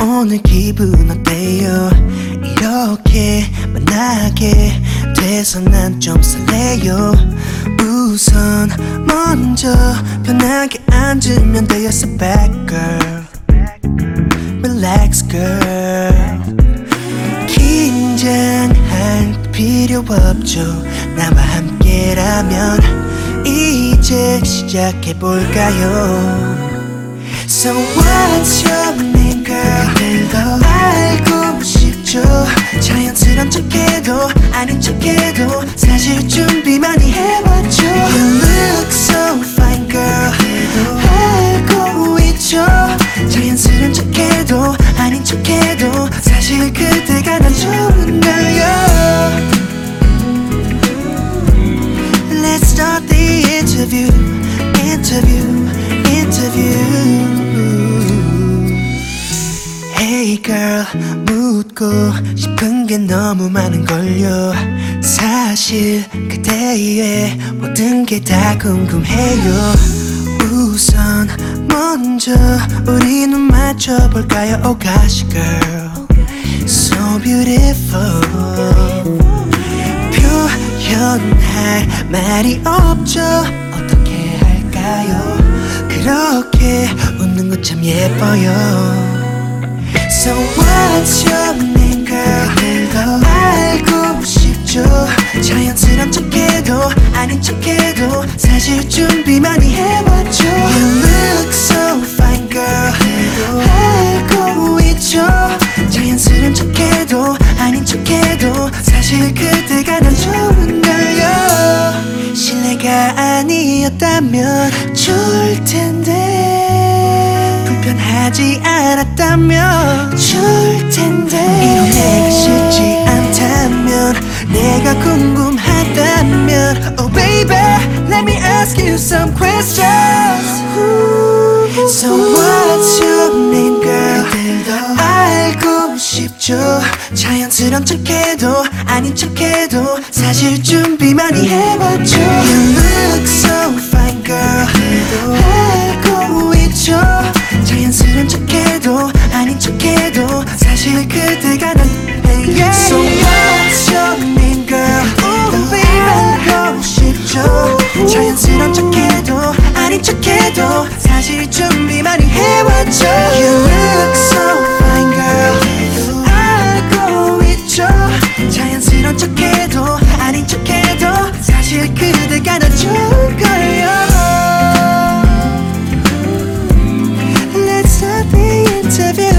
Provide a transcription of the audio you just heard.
오늘 기분 어때요? 이렇게 만나게 돼서 난 좀 설레요. 우선 먼저 편하게 앉으면 돼요 So back girl Relax girl. 긴장할 필요 없죠. 나와 함께라면 이제 시작해볼까요? So what's your 아닌 척해도 사실 준비 많이 해왔죠. You look so fine girl. 알고 있죠. 자연스런 척해도 아닌 척해도 사실 그대 묻고 싶은 게 너무 많은 걸요. 사실 그대의 모든 게 다 궁금해요. 우선 먼저 우리 눈 맞춰볼까요? Oh gosh girl, so beautiful. 표현할 말이 없죠 어떻게 할까요 그렇게 웃는 것 참 예뻐요 So what's your name girl 더 알고 싶죠. 자연스런 척해도 아닌 척해도 사실 준비 많이 해왔죠. You look so fine girl. 알고 있죠. 자연스런 척해도 아닌 척해도 사실 그대가 난 좋은 걸요. 실례가 아니었다면 좋을 텐데. 불편하지 않았다면 내가 궁금하다면 Oh baby let me ask you some questions So what's your name girl 알고 싶죠 자연스런 척해도 아닌 척해도 사실 준비 많이 해왔죠 You look so fine girl 알고 있죠 자연스런 척해도 아닌 척해도 사실 그대가 난 그대가 난 좋은 걸요 Let's start the interview